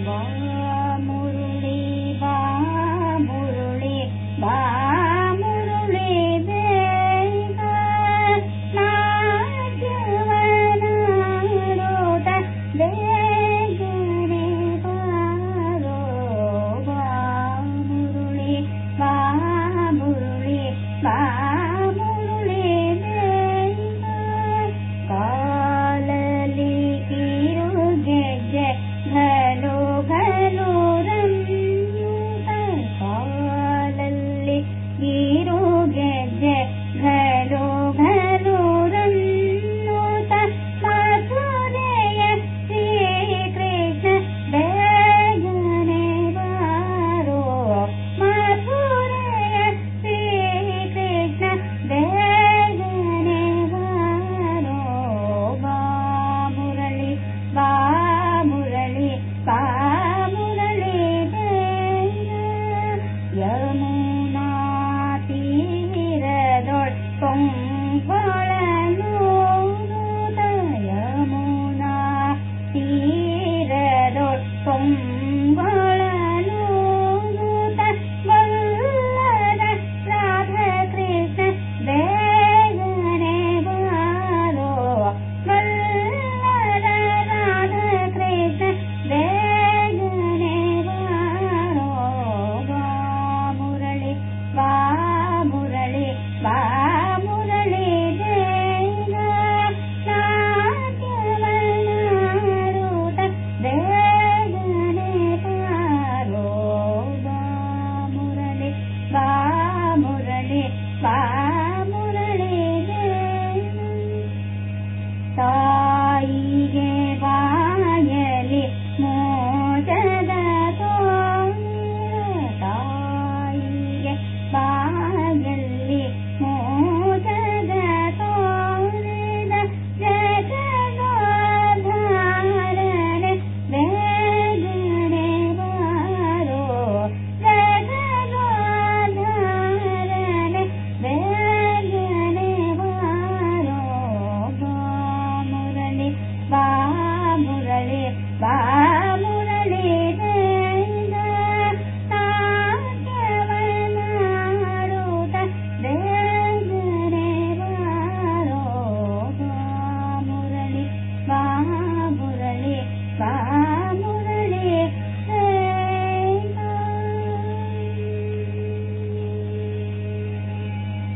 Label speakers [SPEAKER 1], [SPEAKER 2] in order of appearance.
[SPEAKER 1] ball فعل